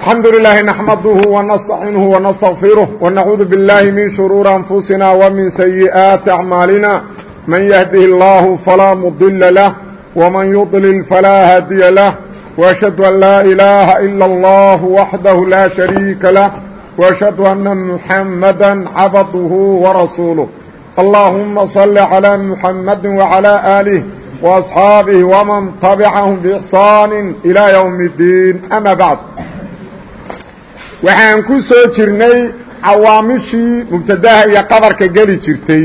الحمد لله نحمده ونستعiنه ونستغفره ونعوذ بالله من شرور أنفسنا ومن سيئات أعمالنا من يهده الله فلا مضل له ومن يضلل فلا hاdي له وأشهد أن لا إله إلا الله وحده لا شريك له وأشهد أن محمدا عبده ورسوله اللهم صل على محمد وعلى آله وأصحابه ومن طبعهم بإحsان إلى يوم الدين أما بعد waxaan ku soo jirnay cawaamishii mubtadaha iyo qabarka geli jirtay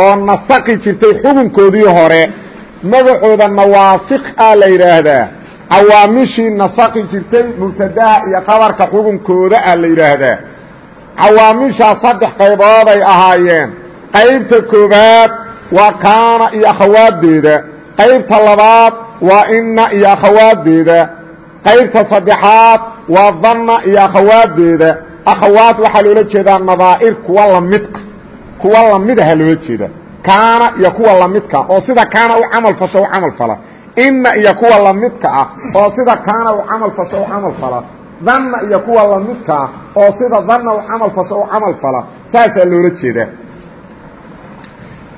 oo nasaqi jirtay xukunkoodii hore. Magacooda nawaasik a la yidhaahdaa. Cawaamishii nasaqi jirtay mubtadaha iyo qabarka xukunkooda a la yidhaahdaa. Cawaamishaa saddex qaybood ay ahaayeen. Qaybta koobaad waa kaana iyo akhawaadeeda qaybta labaad waa inna iyo akhawaadeeda qaybta saddexaad waa danna iyo akhawaadeeda. Akhawaad waxaa loola jeedaa nadaa'ir kuwa lamidka kuwa lamidaha loola jeeda kaana iyo kuwa lamidka oo sida kaana u camal fasho u camal fala. Inna iyo kuwa lamidka ah oo sida kaana u camal fasho u camal fala. Danna iyo kuwa lamidka ah oo sida danna u camal fasho u camal fala. Saasaa loola jeedaa.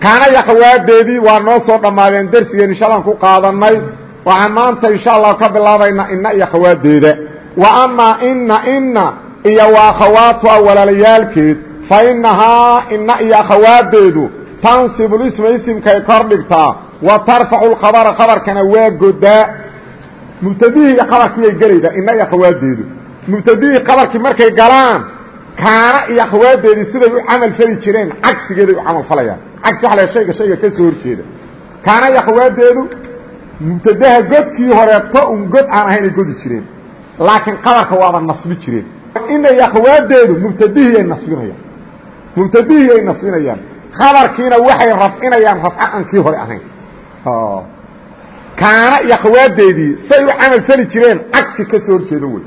Kaana iyo khawaadeedii waa noo soo dhammaadeen dersigeen inshaaan ku qaadanay waxaan maanta insha allah ka bilaabaynaa inna iyo khawaadeeda wa amaa inna inna iyo waa akhawaatuha walaalayaalkeed fa innahaa inna iyo akhawaadeedu tansibu lisma isimkay kor dhigtaa wa tarfacu lkhabara khabarkana waa godaa mubtadihii iyo khabarkiiyay gelaydaa inna iyo akhawaadeedu mubtadihii khabarkii markay galaan kaana iyo akhawaadeedii siday u camal fali jireen cagsigeeday u camal falayaan. Cagsi waa la shayga shayga ka soo horjeeda. Kaana iyo akhawaadeedu mubtadaha godkii horeeto un god aan ahayn ay godi jireen. Laakiin qabarka waaba nasbi jireen. Ina iyo akhawaadeedu mubtadihii ay nasbinayaan. Mubtadihii ay nasbinayaan. Khabarkiina waxay rafcinayaan rafco aan kii hore ahayn. Kaana iyo akhawaadeedii say u camal jireen cagsi ka soo horjeedo wey.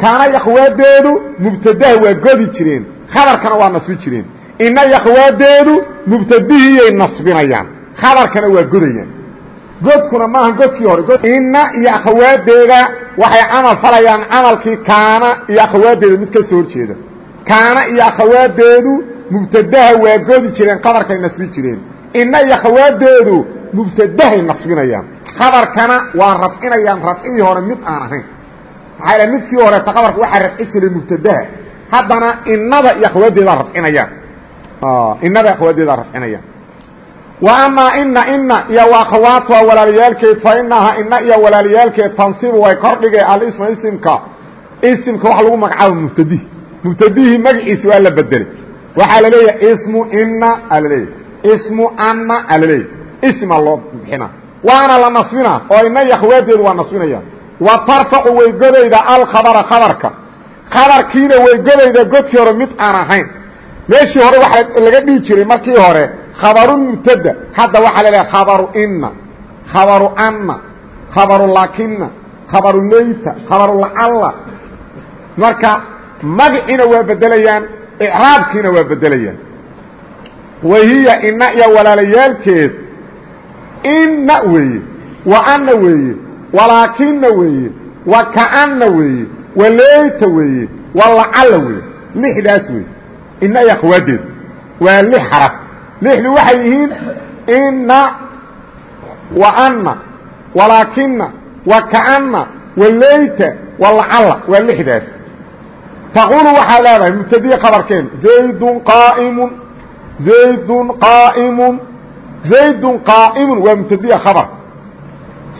Kaana iyo akhawaadeedu mubtadaha waa godi jireen. Khabarkana waa nasbi jireen. Ina iyo akhawaadeedu mubtadihiyay nasbinayaan. Khabarkana waa godayaan godkuna maaha godkii hore. Ina iyo akhawaadeeda waxay camal falayaan camalkii kaana iyo akhawaadeeda mid ka soo horjeeda. Kaana iyo akhawaadeedu mubtadaha waa godi jireen khabarkay nasbi jireen. Ina iyo akhawaadeedu mubtadahay nasbinayaan. Khabarkana waa rafcinayaan rafcihii hore mid aan ahayn. Maxaa midkii horeeta khabarka waxaa rafci jiray mubtadaha. Haddana inada iyo akhawaadeedaa rafcinayaan inada akhawaadeedaa rafcinayaan amaa ina ina iyo wa akhawaatuha walaalayaalkeed fa inahaa ina iyo walaalayaalkeed tansibu way kordhigeen alisma isimka. Isimka waxa lagu magacaaba mubtadihi mubtadihii magaciisi waa la bedelay waxaa la leeyahay ismu ina a laleeyahy ismu ana a laleeyahy isma loo bixina. Waana la nasbina oo ina iyo akhawaadeedu waa nasbinayaan wa tarfacu way godayda alkhabara khabarka. Khabarkiina way godayda godkii hore mid aan ahayn. Meeshii hore waxaa laga dhihi jiray markii khabaru mubtada hadda waxaa la leehay khabaru ina khabaru anna khabaru lakina khabaru leyta khabaru lacalla marka magiciina waa bedelayaan icraabkiina waa bedelayaan wahiya ina iyo walaalayaalkeed inna weeye wa anna weeye walaakina weeye wa kaanna weeye wa leyta weeye wa lacalla weeye lixdaas weeye ina iyo akhawaadeed waa lix xaraf lixdu waxay yihiin ina wa anna walaakina wa kaanna wa leyta wa lacalla waa lixdaas. Taquulu waxaa leedahay mubtadiye khabarkeen zaydun qaaimun zaydun qaa'imun zaydun qaa'imun waa mubtadiye khabar.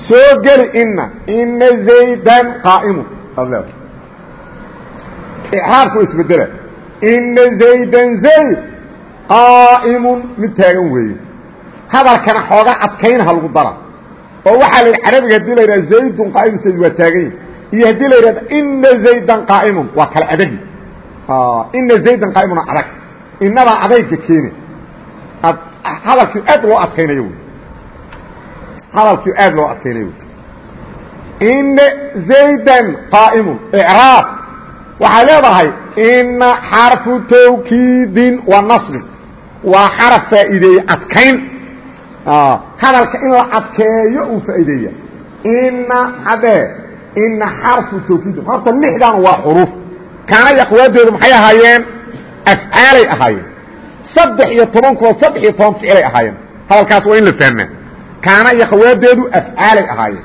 Soo geli ina ina zaydan qaa'imun. Aad leedahay icraabku isbedela ina zaydan zayd qaa'imun mid taagan weeye hadalkana xooga adkaynha lagu dara oo waxaa la yidhi carabiga haddii la yidhaha zaydun qaa'imun zayd waa taagan yahi iyo haddii la yidhahdo ina zaydan qaa'imun waa kala adagi ina zaydan qaa'imuna adag inadaa adayga keene ad hadalkii aad loo adkaynayo wy hadalkii aad loo adkaynayo wy ina zaydan qaa'imun icraab waxaa leedahay ina xarfu tawkiidin wa nasbin waa xaraf faa'iideeye adkayn. Hadalka in la adkeeyo uu faa'iideeya ina haddee ina xarfu tawkiidin horta lixdan waa xuruuf. Kaana yaqwaadeedu maxay ahaayeen? Afcaalay ahaayeen. Saddex iyo tobankuwa saddex iyo toban ficilay ahaayeen. Hadalkaas waa in la fahmaa kaana yaqwaadeedu afcaalay ahaayeen.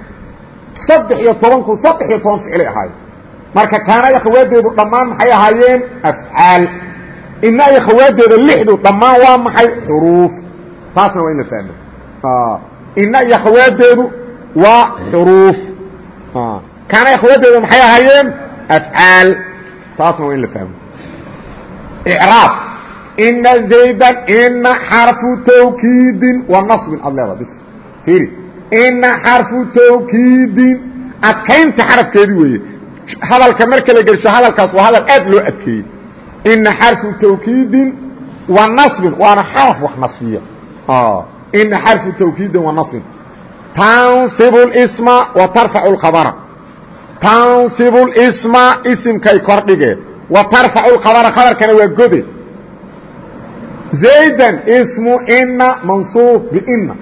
Saddex iyo tobanku saddex iyo toban ficilay ahaayeen. Marka kaana yaqwaadeedu dhammaan maxay ahaayeen? Afcaal ina yaqwaadeeda lixdu dhammaan waa maxay xuruuf taasna waa in la fahmaa ina yaqwaadeedu waa xuruuf kaana yaqwaadeedu maxay ahaayeen afcaal taasna waa in la fahmo raab ina zaydan ina xarfu tawkiidin wa naصbin ad leeda bis iri ina xarfu tawkiidin adkaynta xarafkeedii weeye hadalka marka la gelsho hadalkaas waa hadal aad loo adkeeyey ina xarfu tawkiidin wa naصbin waana xaraf wax naصbiya ina xarfu tawkiidin wa naصbin tanصib اsma wa tarfac اkhabra tanصib اsma isimkay kordhige wa tarfacu اkhabra khabarkana waa gode زaydan ismu ina mansuub bina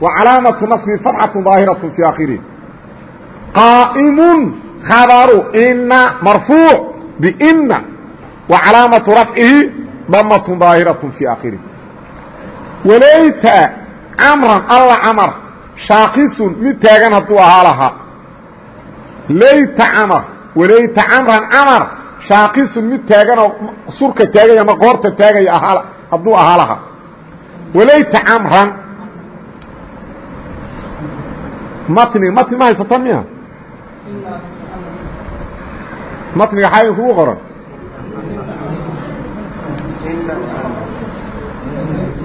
wa calaamaةu naصbi fatxaة ظaahiraة fi akhirih qaa'imu khabaru ina marfuuc bina wa calaamaةu rafcihi damaة ظaahiraة fi akhirih walayta camran alla camr shaakisun mid taagan hadduu ahaa lahaa layta camar walayta camran camar shaakisun mid taaganoo surka taagaya ama qoorta taagaya ahaa hadduu ahaa lahaa walayta camran matni matni ma haysatan miya matniga xaa kugu qoran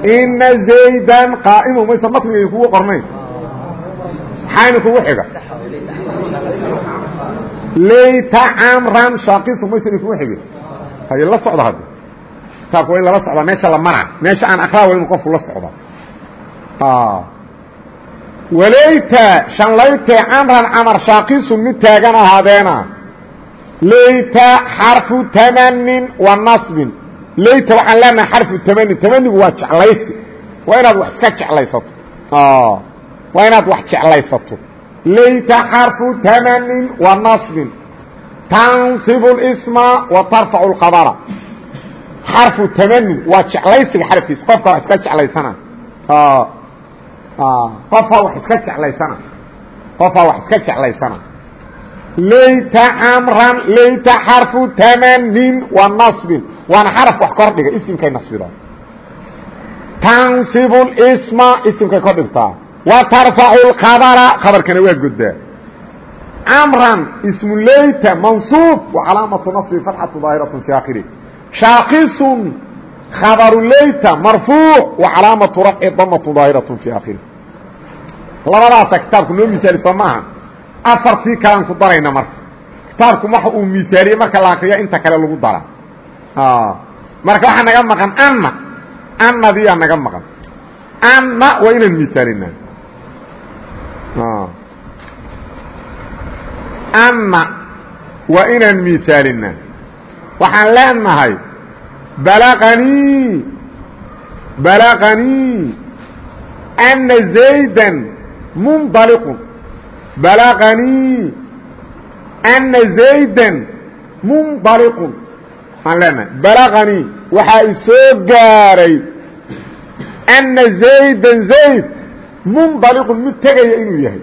Ina zaydan qaa'imu maysa matniga idinkugu qornayn maxayna kugu xiga. Layta camran shaakisu maysa idinkugu xige haye la socda hadda kitaabka waa in lala socdaa meesha la mara. Meesha aan akraa waa inu qofku la socda. Walayta shanlayte camran camar shaakisun mid taagan ahaadeena. Layta xarfu tamanin wa nasbin layta waxaan leenahay xarfu tamani tamanigu waa jeclaysi. Waa inaad wax iska jeclaysato. Ah. Waa inaad wax jeclaysato. Layta xarfu tamanin wa nasbin. Tansibu اlisma wa tarfacu اlkhabara xarfu tamani waa jeclaysiga xarafkiisa qofka wax iska jeclaysana. Ah. Ah. Qofaa wax iska jeclaysana. Qofaa wax iska jeclaysana. Layta amran layta xarfu tamanin wa nasbin waana xaraf wax kordhiga isimkay nasbida tansib اsma isimkay kordhigtaa وترفع البر bرkana waa godaa mرا اسم layt منصوب وعaلاaمaة نصب فتحة ظاaهرة في آkره شhاaqص خبر layt مرفوع وعaلاaمaة رفع ضمة ظاaهرة في آkره labadaasa kitaabku noo misaalisa maaha afartii kalaan ku darayna marka kitaabku waxa uu misaaliye marka la akriya inta kale lagu dara marka waxaa naga maqan anna annadiyaa naga maqan. Anna waa inaan misaalinaa anna waa inaan miisaalinaa waxaan leenahay balaqanii balaqanii anna zaydan mundaliqun balaqanii anna zaydan mundaliqun waxaan leenahay balaqanii waxaa isoo gaaray anna zaydan zayd mundaliqun mid tegaya inuu yahay.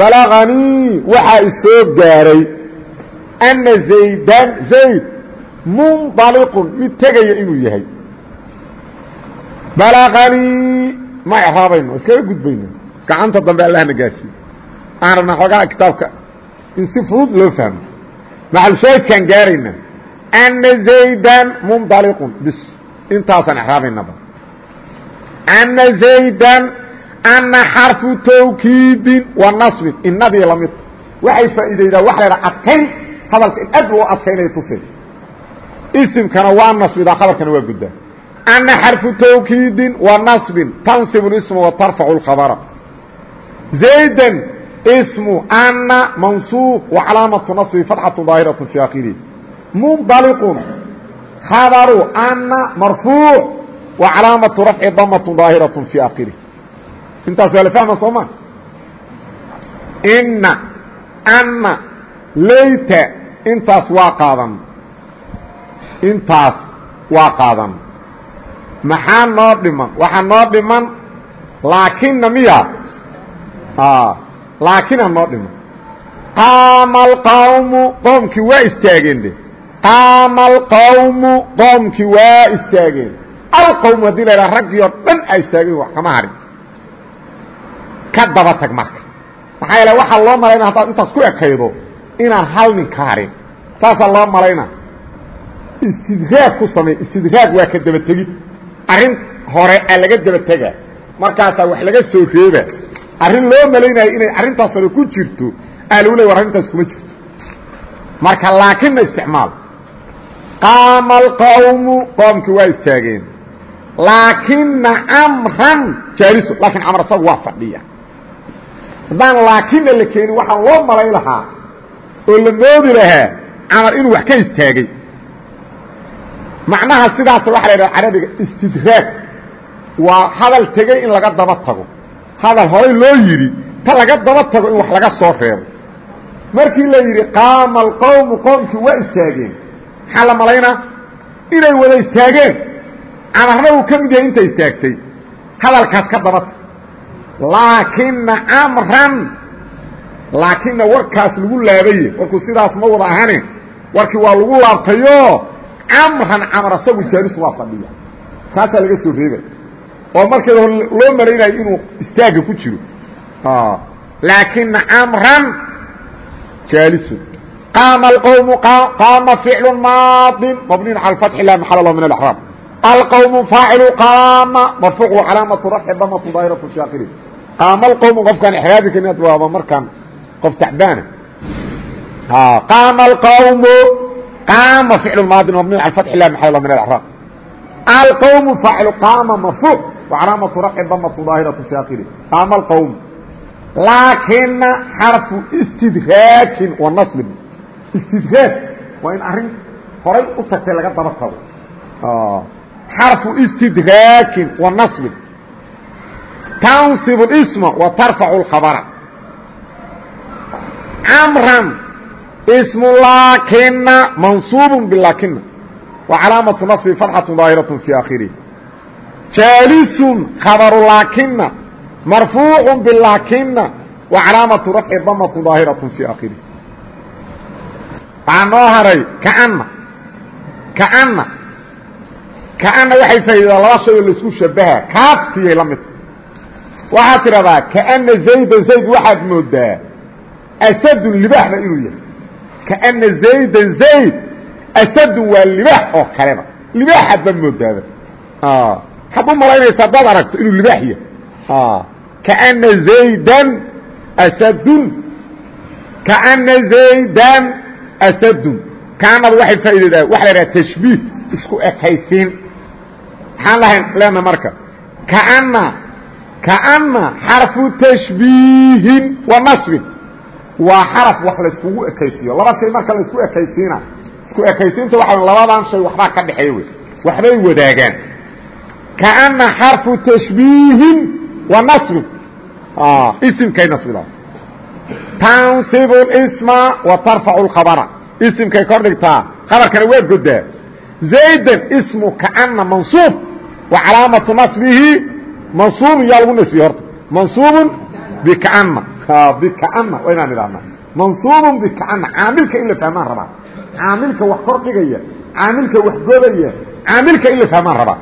Balaganii waxaa isoo gaaray anna zaydan zayd mundaliqun mid tegaya inuu yahay. Balaganii ma exraabayno iskaga gudbayno. Gacanta dambe allahna gaasiyo aan rabnaa xoogaa kitaabka in si fudud loo fahmo. Maxalushaahidkaan gaarayna anna zaydan mundaliqun bis intaasaan exraabaynaba anna zaydan anna xarfu tawkiidin wa naصbin inadii lamid waxay faa'iidaydaa waxa la ydhaha adkayn hadalka in aad loo adkaynaya tusay isimkana waa nasbidaa khabarkana waa guddaa anna xarfu tawkiidin wa naصbin tansib اsma wa tarfacu اkhabra zaydan ismu anna mansuub wa calaamatu naصbi fatxatu daahiraة fi akhirihi mundaliqun khabaru anna marfuuc wa calaamatu rafci damatu daahiraة fi akhirih intaas waa la fahma soo ma inna anna layta intaas waa qaadan intaas waa qaadan maxaa noo dhiman waxaa noo dhiman laakina miya laakina noo dhiman qaama alqawmu qoomkii waa istaageen qaama alqawmu qoomkii waa istaageen. Alqawmu haddii la idhaha raggii oo dhan a istaageen wax kama harin. Ka daba tag marka. Maxaa yeele waxaa loo malayna haddaad intaas ku ekaydo inaan hal nin ka harin. Saasaa loo malayna istidraag ku samey istidraag waa ka daba tegid arrin hore a laga daba tega markaasaa wax laga soo reeba. Arrin loo malaynayo inay arrintaas hore ku jirto aa lagu ley war arrintaas kuma jirto. Marka laakina isticmaal qaama alqawmu qoomkii waa istaageen. Laakina camran jaaliso laakiin camar isagu waa fadhiya. Haddaan laakina la keenin waxaa loo malay lahaa oo la moodi lahaa camar inuu wax ka istaagay. Macnaha sidaas waxa la yidhaha carabiga istidraag. Waa hadal tegey in laga daba tago. Hadal horay loo yidhi ta laga daba tago in wax laga soo reebo. Markii la yidhi qaama alqowmu waa istaageen maxaa la malaynaa? Inay wada istaageen. Camarna uu ka mid yahay inta istaagtay. Hadalkaas ka daba tag laakina camran laakina warkaas lagu laabaye. Warkuu sidaas ma wada ahane warkii waa lagu laabtayo camran camar asagu jaalis waa fadhiya. Kaasaa laga soo reebay. Oo markeeda loo malaynayo inuu istaagga ku jiro. Laakina camran jaalisun qaama alqawmu qaama ficlu maadin mabniin cala alfatxi laa maxala lahu min alaxraab alqawmu faacilu qaama marfuucu calaamatu rafci damatu daahiratu shaakilin qaama alqawmu qofkaan ixraabi karin ad waaba markaan qof tacbaana qaama alqawmu qaama ficlu maadin mabniin cala alfatxi laa maxala lahu min alaxraab alqawmu faacilu qaama marfuuc wacalaamatu rafci damatu daahiratu shaakilin qaama alqawmu laakina xarfu istidraajin wa nasbin istidraag waa in arrin horay u tagtay laga daba tago xarفu istidraakin wa naصbin tansib اsma wa tarfac اkhabra camran smu laakina mansuub bilaakina wa calaamaةu naصbi fatxaة daahiraة fi akhirih jaalisun khabaru laakina marfuucu bilaakina wa calaamatu rafci damatu daahiraة fii akhirih waxaa noo haray kaana kaana kaana waxay faa'idadaa laba shay oo la isku shabaha. Kaaftiyay la midta waxaad tidhahdaa kaana zaydan zayd waxaad moodaa asadun libaaxba inuu yahay. Kaana zaydan zayd asadun waa libaax oo kaleba libaaxaad ba moodaaba had u malaynaysa haddaad aragto inuu libaax yahay. Kaana zaydan asadun. Kaana zaydan asadun. Kaanada waxay faa'ideedaa waxa la idhaha tashbiih isku ekaysiin. Maxaan lahayn leena marka kaana kaana xarfu tashbiihin wa nasbin waa xaraf wax layskugu ekaysiiyo. Laba shay marka laysku ekaysiina isku ekaysiinta waxa labadan shay waxbaa ka dhexeeya wey. Waxbay wadaagaan. Kaana xarfu tashbiihin wa nasbin isimkay nasbida tansibu اsma wa tarfacu اkhabra isimkay kor dhigtaa khabarkana waa godaa zaydan ismu kaana mansuub wa calaamatu nasbihi mansuubun yaa lagu nasbiye horta mansuubun bikaana bikaana waa inaan idhahnaa mansuubun bikaana caamilka in la fahmaan rabaa caamilka wax kor dhigaya caamilka wax godaya caamilka in la fahmaan rabaa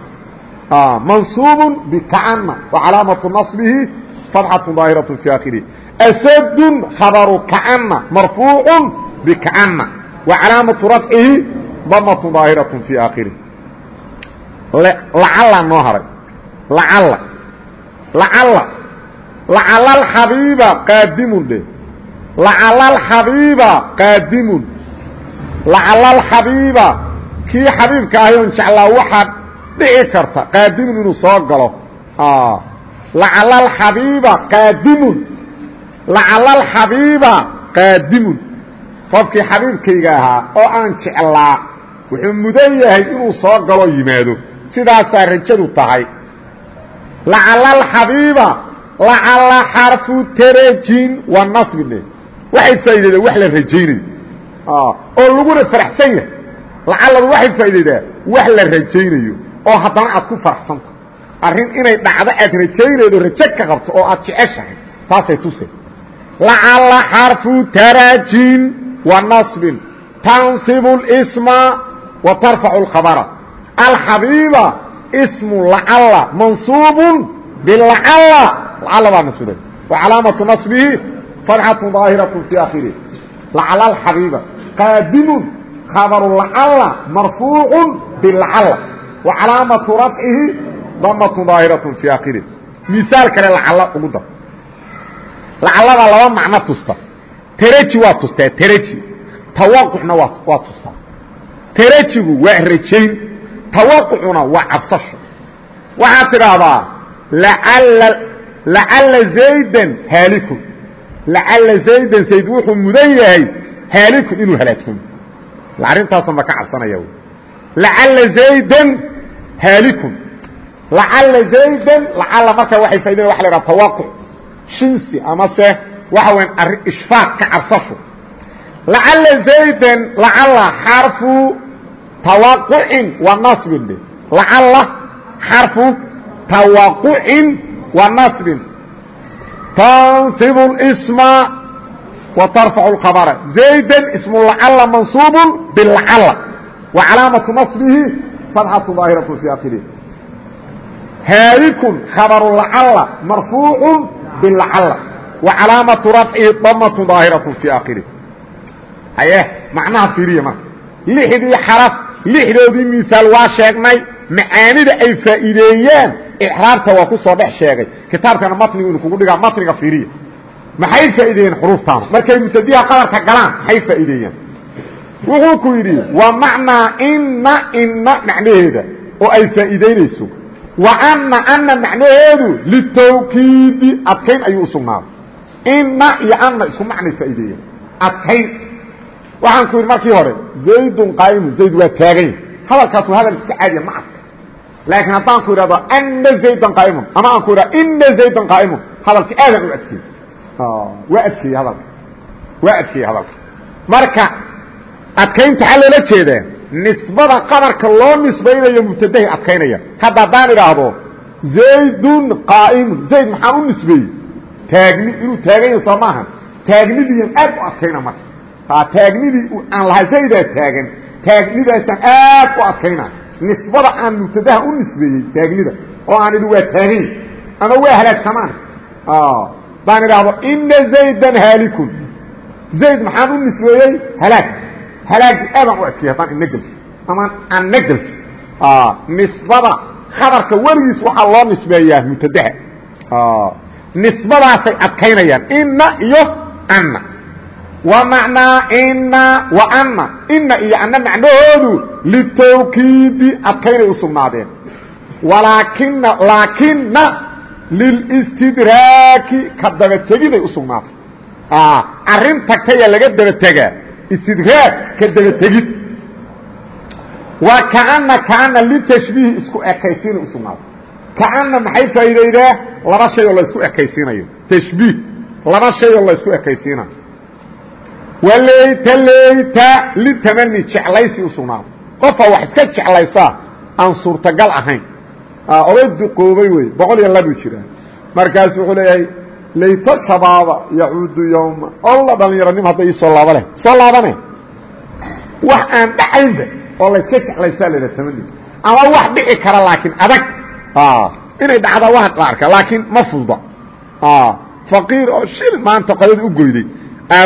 منصوب بكعن وعلاaمة نصبه فضحة ظاaهرة في آkره أسد خبر كعن مرفوع بكعن وعلاaمة رفعه ضمة ظاaهرة في آkره لعل noo haray لعل لعل لعل الحبيب قاadم dhe لعل الحبيب قاadم لعل الحبيب kii xaبيibka ahy on jeclaa waaa dhici karta qaadimun inuu soo galo lacala alxabiiba qaadimun lacala alxabiiba qaadimun. Qofkii xabiibkayga ahaa oo aan jeclaa wuxuu mudan yahay inuu soo galo yimaado. Sidaasaa rajadu tahay. Lacala alxabiiba lacala xarfu tarajin wa nasbine waxay faa'iidaydaa wax la rajaynayo. Oo laguna faraxsan yahay. Lacalladu waxay faa'iidaydaa wax la rajaynayo oo haddana aad ku faraxsanta arrin inay dhacdo aad rajaynaydo ka qabto oo aad jeceshahay taasay tuse lacalla xarfu tarajin wa nasbin tansibu اlsma wa tarfacu اlkhabara alxabiiba smu lacalla mansuubun bilacalla lacalla baa nasbida wa calaamatu nasbihi fatxatu daahiraة fi akhirih lacala alxabiiba qaadimun khabaru lacalla marfuucu bilacalla wa calaamatu rafcihi damatu daahiraة fi akhirih misaal kale lacalla ugu dar lacallada laba macno tusta. Teraji waa tustaa teraji tawaqucna waa tustaa terajigu waa rajayn tawaqucuna waa cabsasho. Waxaad tidhaahdaa lacalla zaydan haalikun. Lacalla zaydan zayd wuxuu mudan yahay haalikun inuu halaagsamo arrintaasa ma ka cabsanaya lacalla zaydan haalikun. Lacalla zaydan lacalla markaa waxay faidina waa la haha tawaquc insi amase waxa wya arrin ishfaaq ka cabsasho lacala zaydan lacala xarfu tawaqucin wa nasbin dhe lacala xarfu tawaqucin wa nasbin. Tansibu isma wa tarfacu lkhabara zaydan ismu lacala mansuubu bilacala wa calaamatu nasbihi fatxatu daahiratu fi akhirihi haadikun khabaru lacala marfuucu bilacalla wa calaamatu rafcihi damatu daahiraة fi akhirih haye macnaha fiiriya marka. Lixdii xaraf lixdoodii misaal waa sheegnay macaanida ay faa'iideeyeen icraabta waa ku soo dhex sheegay. Kitaabkana matnigu inu kugu dhigaa matniga fiiriya. Maxay faa'iideeyeen xuruuftaanu markay mubtadiha qadarka galaan maxay faa'iideeyeen? Wuxuu ku yidhi wa macnaa inna inna macnaheeda oo ay faa'iideynayso wa anna anna macnaheedu litawkiidi adkayn ayuu usugnaaday inna iyo anna isku macnay faa'iideeyeen. Adkayn. Waxaan ku yidhi markii hore zaydun qaa'imun zayd waa taaganya hadalkaas waa hadal iska caadiya ma adka. Laakiin haddaan ku idhahdo anna zaydan qaa'imun ama aan ku idhahdo inna zaydan qaa'imun hadalka aadan u adkeeyey. Waa adkeeyey hadalka. Waa adkeeyey hadalka. Marka adkaynta waxaa loola jeedaa nisbada qadarka loo nisbaynayo mubtadahay adkaynaya. Hadda haddaan idhaahdo zaydun qaa'imun zayd maxaan u nisbeeyey? Taagni inuu taagan yahay soo maaha taagnidiiyan aad u adkayna marka. Taagnidii aan lahaa zaydaa taagan taagnidaasaan aad u adkayna. Nisbada aan mubtadaha u nisbeeyey taagnida oo aan idhi waa taagany ama waa halaagsamaan baan idhaahdo ina zaydan haalikun. Zayd maxaan u nisbeeyey? Halaag halaagii adan u adkeey haddaan ina gelsi amaan anna gelsi nisbada khabarka weligiis waxaa loo nisbeeyaa mubtadaha nisbadaasay adkaynayaan ina iyo anna wa macnaa ina wa anna ina iyo anna macnahoodu litawkiidi adkaynay u walaakina laakina lilistidraaki ka daba tegiday u arrin tagtayaa laga daba tegaa istidraag ka dabategid wa kaana kaana litashbiihi isku ekaysiinay usugnaatay kaana maxay faa'iidaydaa laba shay oo laysku ekaysiinayo. Tashbiih laba shay oo laysku ekaysiinayo. Walayta layta litamani jeclaysi u sugnaaday qofaa wax iska jeclaysaa aan suurtagal ahayn. Oday duqoobay wey boqol iyo labuu jiraa. Markaasu wuxuu leeyahay layta shabaaba yacuudu yowma. Olla dhalinyaronim hadda ii soo laaba leh soo laabane? Wax aan dhacaynba oo layska jeclaysaa laha tamani ama wax dhici kara laakiin adag. Inay dhacdaa waa la arka laakiin ma fudba. Faqiir oo shil maanta qodada u goyday.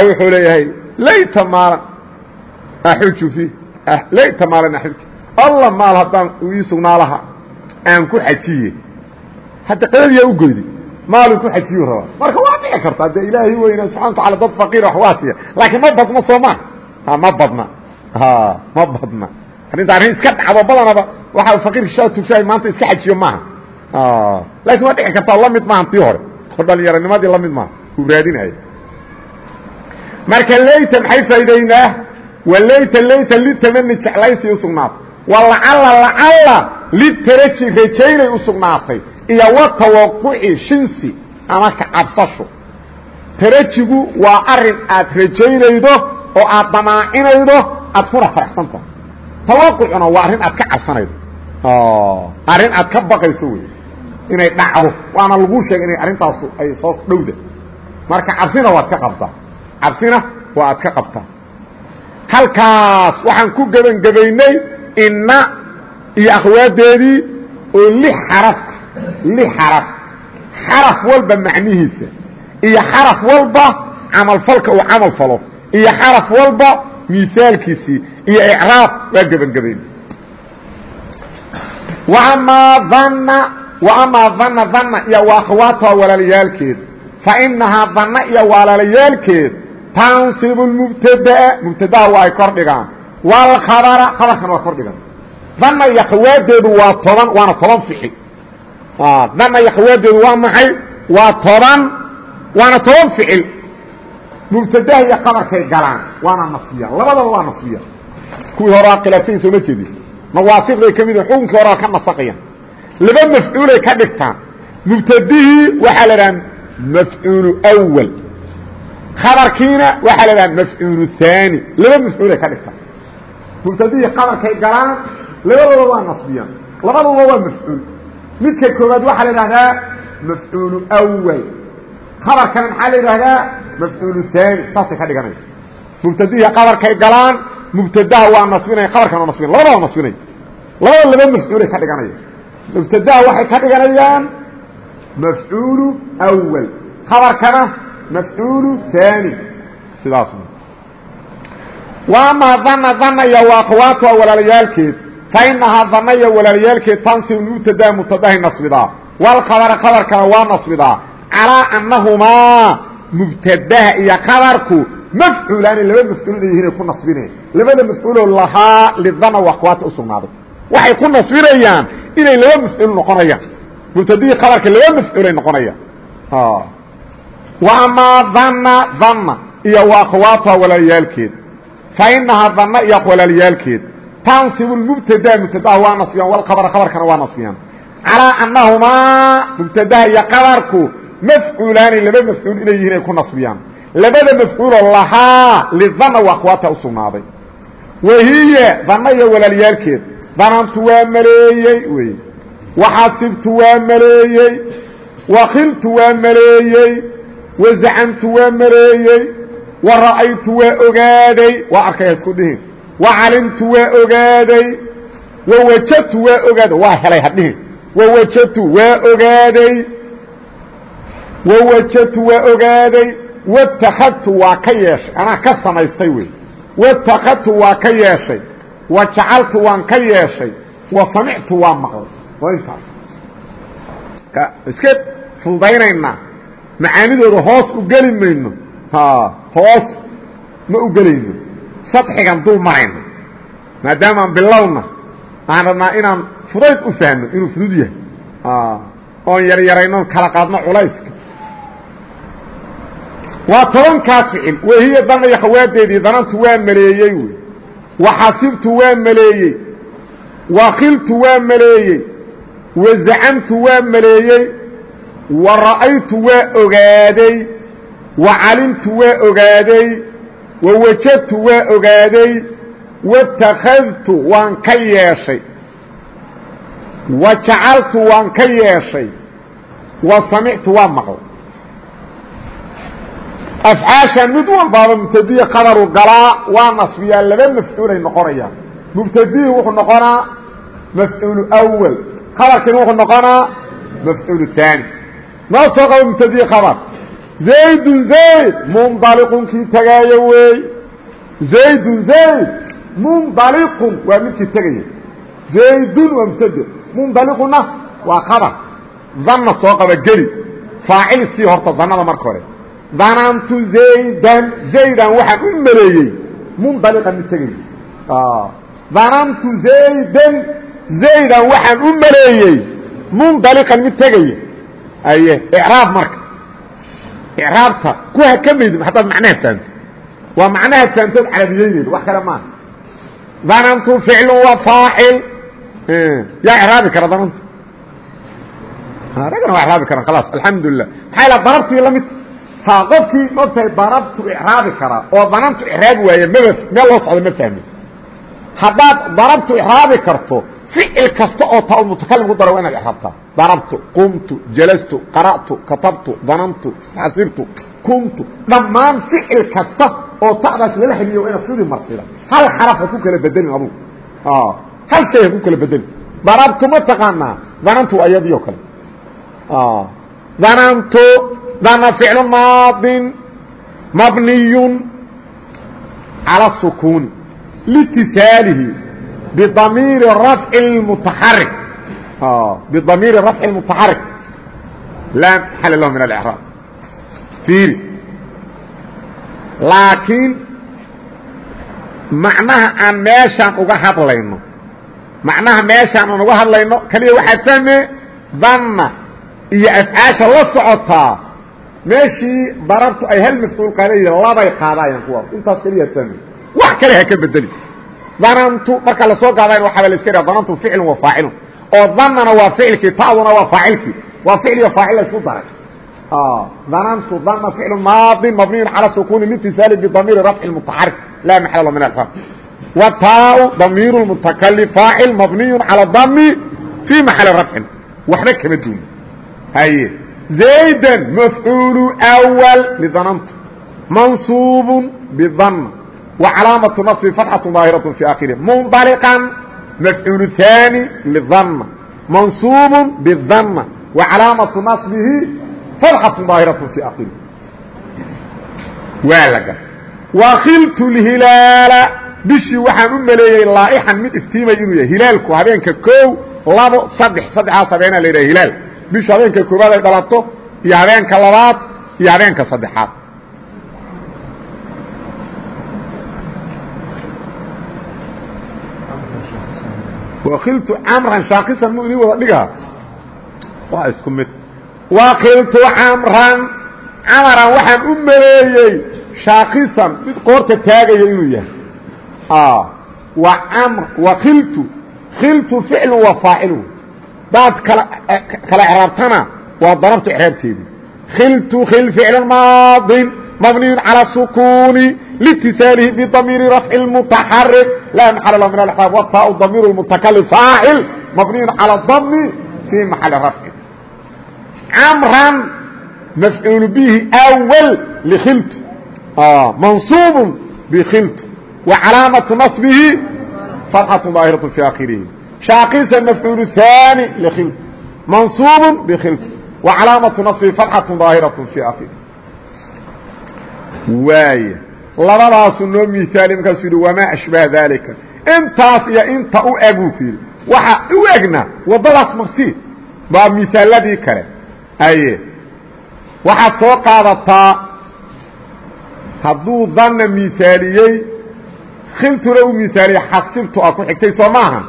Wuxuu leeyahay layta maalan axuju fii layta maalan axuj alla maal haddaan ii sugnaa laha aan ku xajiye. Hadda qadadiyaa u goyday maaluu ku xajiyu rabaa. Marka waa dhici kartaa dee ilaahay weyna subxana wa taala dad faqiir wax waa siiya laakiin ma badna soo ma. Badna. Ma badna. Arrinta arrin iska dhacdo badanaba waxa faqiirka shaa tugsahay maanta iska xajiyo maaha. Laakiin waa dhici kartaa la mid maaha tii hore. Oo dhalinyaronimadii la mid maaha. Uu raadinayo marka layta maxay faa'iidaynaa? Walayta layta litamani jeclaysi u sugnaatay. Walacalla lacalla litaraji rajaynay u sugnaatay iyo wa tawaquci shinsi ama ka cabsasho. Tarajigu waa arrin aad rajaynaydo oo aad damaacinaydo aad kuna faraxsanta tawaqucuna waa arrin aad ka cabsanaydo. Arrin aad ka baqayso wey inay dhacdo waana lagu sheegay inay arrintaasu ay soo dhowda. Marka cabsina waad ka qabtaa. Cabsina waa aad ka qabtaa. Halkaas waxaan ku gebangebaynay inna iyo akhwaadeedii oo lix xaraf lix xaraf walba macnihiisa iyo xaraf walba camalfalka uu camal falo iyo xaraf walba miaalkiisii iyo icraab waa gebangebaynay amaa dhanna amaa dhanna dhanna iyo waa akhwaatuha walaalayaalkeed fa inahaa dhanna iyo walaalayaalkeed tansibu mubtadaa mubtadaha waa ay kor dhigaan wlkhabara khabarkana waa kor dhigan dhanna iyo khawaadeedu waa toban waana toban ficil iyo khawaadeedu waa maxay? Waa toban waana toban ficil. Mubtadaha iyo khabarkay galaan waana nasbiya labadaba waa nasbiya kuwii horaa khilaafsayin sooma jeedin. Nawaasiqday ka mid xukunkii horaa ka nasaqayan laba mafcuulay ka dhigtaan. Mubtadihii waxaa la dhaha mafcuulu أwal khabarkiina waxaa la dhaha mafcuulu ثaani laba mafcuulay ka dhigtaan. Mubtadihii khabarkay galaan labadooda waa nasbiyaan labadooda waa mafcuul midka koobaad waxaa la idhahdaa mafcuulu awal khabarkana maxaa la yidhahdaa? Mafcuulu haani saasay ka dhiganaya mubtadihi qabarkay galaan mubtadaha waa nasbinaya qabarkan waa nasbina labada labada laba mafcuulay ka dhiganaya mubtadaha waxay ka dhiganayaan mafcuulu awal khabarkana mafcuulu haani sidaas. Waa ma dana danaya waa aqwaatu walaalayaalkeed fainahaa danaya walaalyaalkeed tansi nuubtadaa mubtadahay nasbidaa walkhabara khabarkana waa nasbidaa calaa annahumaa mubtadaha iyo khabarku mafcuulaani laba mafcuul yihiinay ku nasbineen labada mafcuuloo lahaa lidana waa khawaata u sugnaaday waxay ku nasbinayaan inay laba mafcuul noqonayaan mubtadihii khabarka laba mafcuulay noqonayaan wa amaa danna danna iyo waa akhawaatuha tansibu mubtada mubtadaha waa nasbiyaan wlkhabra khabarkana waa nasbiyaan calىa annahumaa mubtadaha iyo qabarku mafcuulaani laba mafcuul inay yihiin ay ku nasbiyaan labada mafcuuloo lahaa lidana waa kuwaata u sugnaaday. Wahiya dana iyo walaalyaalkeed. Danantu waa maleeyey wey waxasibtu waa maleeyey. Wakiltu waa maleeyey. Wazacamtu waa maleeyey. Wara'aytu waa ogaaday. Waa arkay hasku dhihin wacalimtu waa ogaaday. Wawajadtu waa ogaaday. Waa helay hadhihin wawajadtu waa ogaaday. Wawajadtu waa ogaaday. Watakadtu waa ka yeeshay. Anaa ka samaystay wey. Watakadtu waa ka yeeshay. Wa jacaltu waan ka yeeshay. Wa samictu waa maqlay. Waa intaas iska fududaynaynaa macaanidooda hoos u geli mayno. Hoos ma u gelayno sadxigan dul marayno maadaamaan bilowna aan rabnaa inaan fudayd u fahno inuu fudud yahay. Oon yaryaraynoon kala qaadno culayska. Waa tobankaas ficil. Wahiya danaya khawaadeedii danantu waa maleeyey wey. Waxasibtu waa maleeyey. Wakiltu waa maleeyey. Wazacamtu waa maleeyey. Wa ra'aytu waa ogaaday. Wacalimtu waa ogaaday wawajadtu waa ogaaday watakadtu waan ka yeeshay wa jacaltu waan ka yeeshay wa samictu waa maqlay afcaashan mid walbaaba mubtadihi qabaru galaa waa nasbiyaa laba mafcuulay noqonayaan mubtadihi wuxuu noqonaa mafcuulu أwal khabarkiina wuxuu noqonaa mafcuulu ثaani noo soo qabo mubtadihi qabar zaydun zayd mundaliqun kii tegaayo weey. Zaydun zayd mundaliqun waa midkii tegaya zaydun waa mubtade mundaliqunna waa khabar danna soo qaba geli. Faacil sii horta dannada marka hore. Danantu zaydan zaydan waxaan u maleeyey mundaliqan mid tegaya danantu zaydan zaydan waxaan u maleeyey mundaliqan mid tegaya aye icraab marka icraabta ku hakamaydi haddaad macnaha fahamto waa macnaha fahamtood carabiyeyneed wax kale maaha danantu ficlu wa faacil yaa icraabi kara dananta ragana waa iraabi karan khalaas alxamdulilah maxaa ila darabtii la mid ha qofkii mogtahay darabtu icraabi karaa oo danantu icraabi waaye maba meel loo socdo ma fahmi haddaad darabtu icraabi karto ficil kasta oo taa mutakalimku daro waa inaad icraabtaa darabtu qumtu jalastu qara'tu katabtu danantu xasibtu kumtu. Dhammaan ficil kasta oo ta'daas lala xiriyo waa inaad sidii martida. Hal xaraf ha ku kala bedelin adugu ah, hal shay ha ku kala bedelin darabtu ma taqaanaa. Danantu waa iyadiio kale. Ah, danantu dana ficlu maadin mabniyun cala sukuuni litisaalihi bdamiiri rafci mutaxarik bdamiiri rafci mutaxarik laa maxala lahu min alإعraab fiiri laakiin macnaha aan meeshaan uga hadlayno macnaha meeshaan aan uga hadlayno kaliya waxaa fahme danna iyo afcaasha la socotaa meeshii darabtu ay hal mafcuul qaadayiin labay qaadaayaan kuwaas intaas keliya fahme wax kale ha ka bedeli danantu marka la soo gaadan waxaaba la iska dhaha danantu ficlun wa faacilun. Oo danana waa ficilkii ta'duna waa faacilkii. Waa ficil iyo faacil la isku daray. Ah, danantu dana ficlu maadin mabniyun cala sukuuni litisaali bidamiiri rafci mutaxarik laa maxala lo min alfam wa taau damiiru mutakallim faacil mabniyun cala dami fii maxali rafcin. Waxba kama duuni haye. Zaydan mafcuulu wal lidanantu mansuubun bidanna وcalaamaة نصbi فaتxaة ظaahiraة في akhirih mnطلقا mafcuul ثاني لdn mansuub bdn وcalaamaة نصbihi فaتxaة ظaahiraة في akhirih waa lg وkiltu الhilaala bishii waxaan u maleeyey laaxan mid iftiimay inuu yahay hilaalku habeenka kow labo saddex saddexaas habeena la yidhaha hilaal bisha habeenka koobaad ay dhalato iyo habeenka labaad iyo habeenka saddexaad wakiltu camran shaakisan mu inii wada dhigaa waa isku mid wakiltu camran camaran waxaan u maleeyey shaakisan mid qoorta taagaya inuu yahay wakiltu khiltu ficlu wa faacilu daad kala craabtana waa darabta craabteedii khiltu khil ficl maadin mabniy calى sukuni lاtisaalihi bdamiiri rafci mutaxarik laa maxal lah min اaab wtaa damiir mutakalim faacil mabniy calى dami fii maxali rafci camran mafcuul bihi أwl lkhiltu mansuub bkhiltu wa calaamaةu naصbihi fatxaة ظaahiraة fi akhirihi شhاaqisa mفcuل ثاني لkhilt maنصuب بkhilt وcalaamaةu نصbi فaتxaة ظaahiraة في akhir waay labadaasu noo miaali markaasuu yidhi wamaa ashbaha daalika? Intaas iyo inta u eg uu ku yidhi waxaa u egna waddadaas marti waa miaalladii kale. Aye waxaad soo qaadataa hadduu danna miaaliyey khiltuna u miaaliyey xasibtu a ku xigtay soo maaha?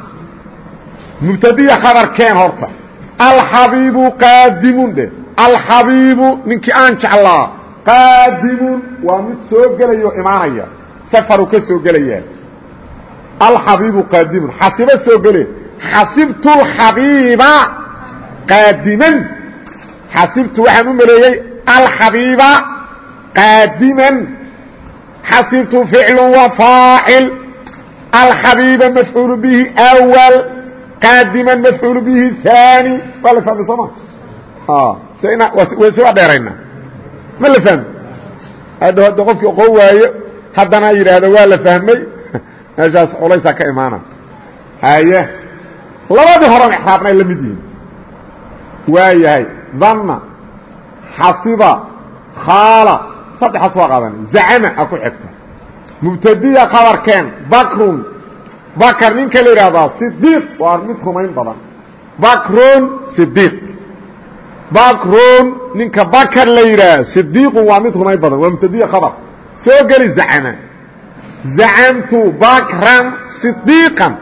Mubtadiya khabarkeen horta. Alxabiibu qaadimun dheh alxabiibu ninkii aan jeclaa qaadimun waa mid soo gelaya oo imaanaya. Safaru ka soo gelaya alxabiibu qaadimun xasibo soo gele xasibtu alxabiiba qaadiman. Xasibtu waxaan u maleeyey alxabiiba. Qaadiman. Xasibtu ficlu wa faacil. Alxabiiba mafcuul bihi awal qaadima mafcuul bihi haani waa la fahmay sooma way soo dheerayna ma la fahmi? Hadda hadda qofkii oqon waayo haddana yidhaahdo waa la fahmay. Meeshaas culaysaa ka imaana. Haye labadii horan exraabna ay la mid yihiin. Waa yahay danna xasiba khaala saddexaas waa qaadan. Zacama a ku xigta. Mubtadiya khabarkeen bakrun. Bakr ninka la yidhaahdaa صidiq waa mid rumayn badan. Bakron صidiq bakron ninka bakr la yidhaah صidiqu waa mid rumayn badan waa mubtadiya khabar soo geli zacama zacamtu bakran صidiqan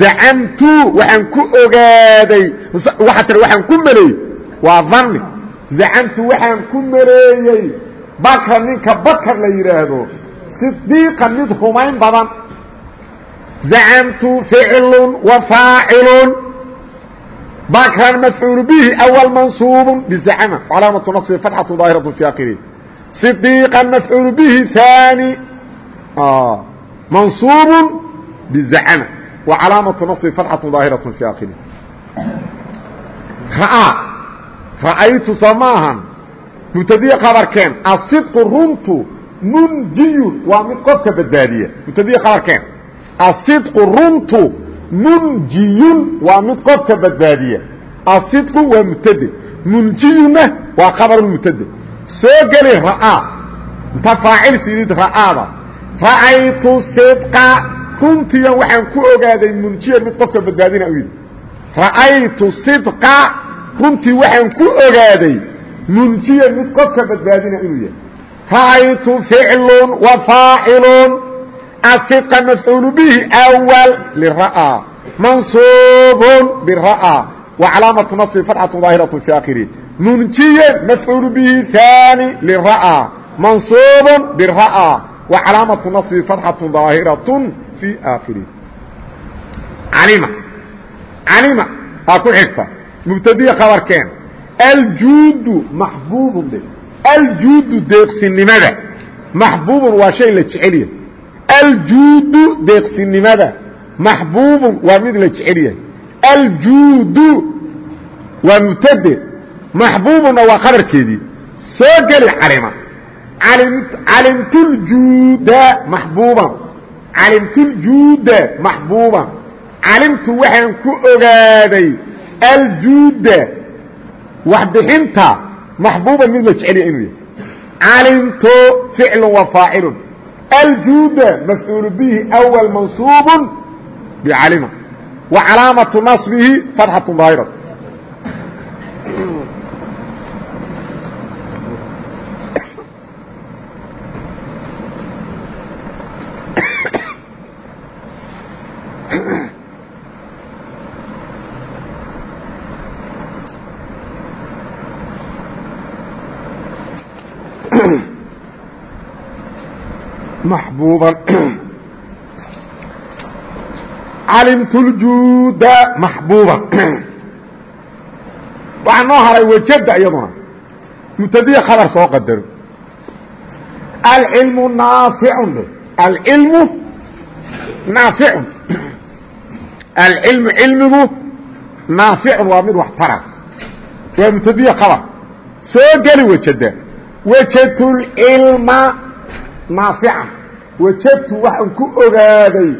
zacamtu waxaan ku ogaaday waaa tir waxaan ku meleeyey waa dani zacamtu waxaan ku meleeyey bakran ninka bakr la yidhaahdo صidiqan mid rumayn badan zacamtu ficlu وفaacilu bakran mafcuul bihi أwl mansuub bzacma calaamaةu naصbi fatxaةu ظaahiraة fi akirihi صديقا مفعول به ثاني منصوب بزعم وعلامة نصب فتحة ظاهرة في آخره ra'aa ra'aytu samaahan mubtadiya khabarkeen asidqu runtu munjiyun waa mid qofka badbaadiya mubtadiya khabarkeen asidqu runtu munjiyun waa mid qofka badbaadiya. Asidqu waa mubtade munjiyunna waa khabarulmubtade soo geli ra'aa inta faacil sidid ra'aada. Ra'aytu sidqa. Runtiyan waxaan ku ogaaday munjiyan mid qofka badbaadina u yidhi. Ra'aytu sidqa. Runtii waxaan ku ogaaday munjiyan mid qofka badbaadina inuu yahay. Ra'aytu ficlun wa faacilun asidqa mafcuulu bihi awal lira'aa mansuubun bira'aa wa calaamatu nasbi fatxatu daahiratu fi akhirihi munjiyan mafcuulu bihi haani lira'aa mansuubun bira'aa wa calaamatu nasbi fatxatu daahiratu fi aakhirihi calima calima aa ku xigta. Mubtadiya khabarkeen aljuudu maxbuubun dhe aljuudu deeqsinimada. Maxbuubun waa shay la jecelyahay aljuudu deeqsinimada maxbuubun waa mid la jecel yahay. Aljuudu waa mubtade maxbuubunna waa khabarkeedii soo geli calima. Calimtuljuuda maxbuuban. Calimtuljuuda maxbuuban. Calimtu waxaan ku ogaaday aljuuda. Waxbixinta maxbuuban mid la jeceliya inuu yahay. Calimtu ficlu wa faacilun aljuuda mafcuulu bihi awal mansuubu bicalima wa calaamatu naصbihi fatxatu daahiratu maxbuuban calimtu ljuuda maxbuuban waxaa noo haray wajada iyaduna mubtadiya khabar soo qadaro alcilmu naaficun alcilmu naaficun alcilmu cilmigu naaficun waa mid wax tara waa mubtadiya khabar soo geli wajada wajadtu lcilma naafican wajadtu waxaan ku ogaaday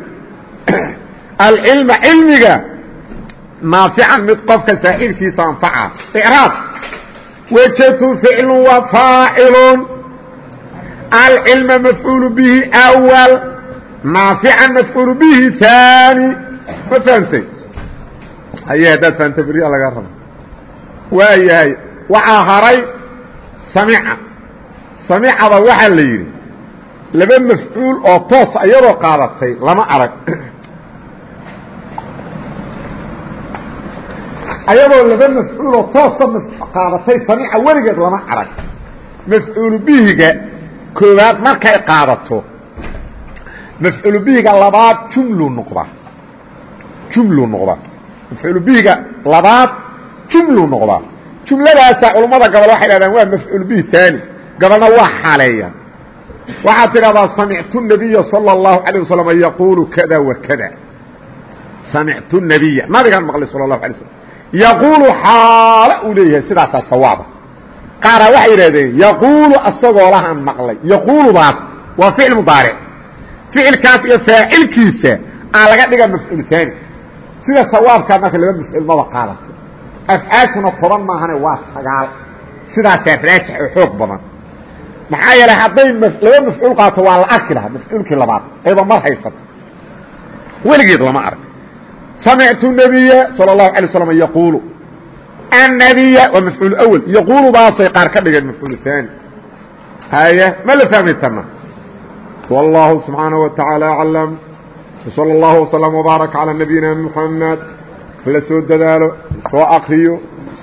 alcilma cilmiga naafican mid qofka saaxiibkiisa anfaca. Icraab. Wajadtu ficlu wa faacilun. Alcilma mafcuulu bihi awal naafican mafcuulu bihi haani ma fahamtay? Haye haddaad fahamta beriya laga raba waa yahay waxaa haray samica samicada waxaa la yidhi laba mafcuul oo toos iyadoo qaadatay lama arag. Ayadoo laba mafcuul oo toosa qaadatay samica weligeed lama arag. Mafcuulu bihiga koowaad markay qaadato mafcuulu labaad jumlu noqdaa jumlu noqdaa mafcuulu labaad jumlu noqdaa jumladaasaa culammada gobol waxay dhahdaan waa mafcuul bihi haani gobolna waa xaaleeya waxaad tidhahdaa samictu النabiya salى الlahu عalيه waslm yaquulu kada wa kada samictu الnabiya nabigaan maqlay salى الlahu alay slm yaquulu xaalo uu leeyahay sidaasaa sawaaba qaaraa waxay yidhahdeen yaquulu asagoo lahaan maqlay yaquuludaas waa ficil mudaaric ficilkaas iyo faacilkiisa aa laga dhiga mafcuul taani sida sawaabkaa marka laba mafcuul maba qaadato afcaashuna toban maahane waa sagaal sidaasaa raajix oo xoog badan maxaa yeelay hadday laba mafcuul qaato waa la arki lahaa mafcuulkii labaad ayadoo mar haysato weligeed lama arg samictu nabiya salى الlahu alay slam yaquulu annabiya waa mafcuul awel yaquuludaasay qaar ka dhigeen mafcuul haani haya ma la fahmay tana wallahu subxaanaه wa taعaalى aclam wslى اllahu وslم وbaarak calى nabiyina mxamed la soo dadaalo soo akriyo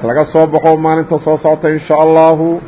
laga soo baxo maalinta soo socota in shaء allahu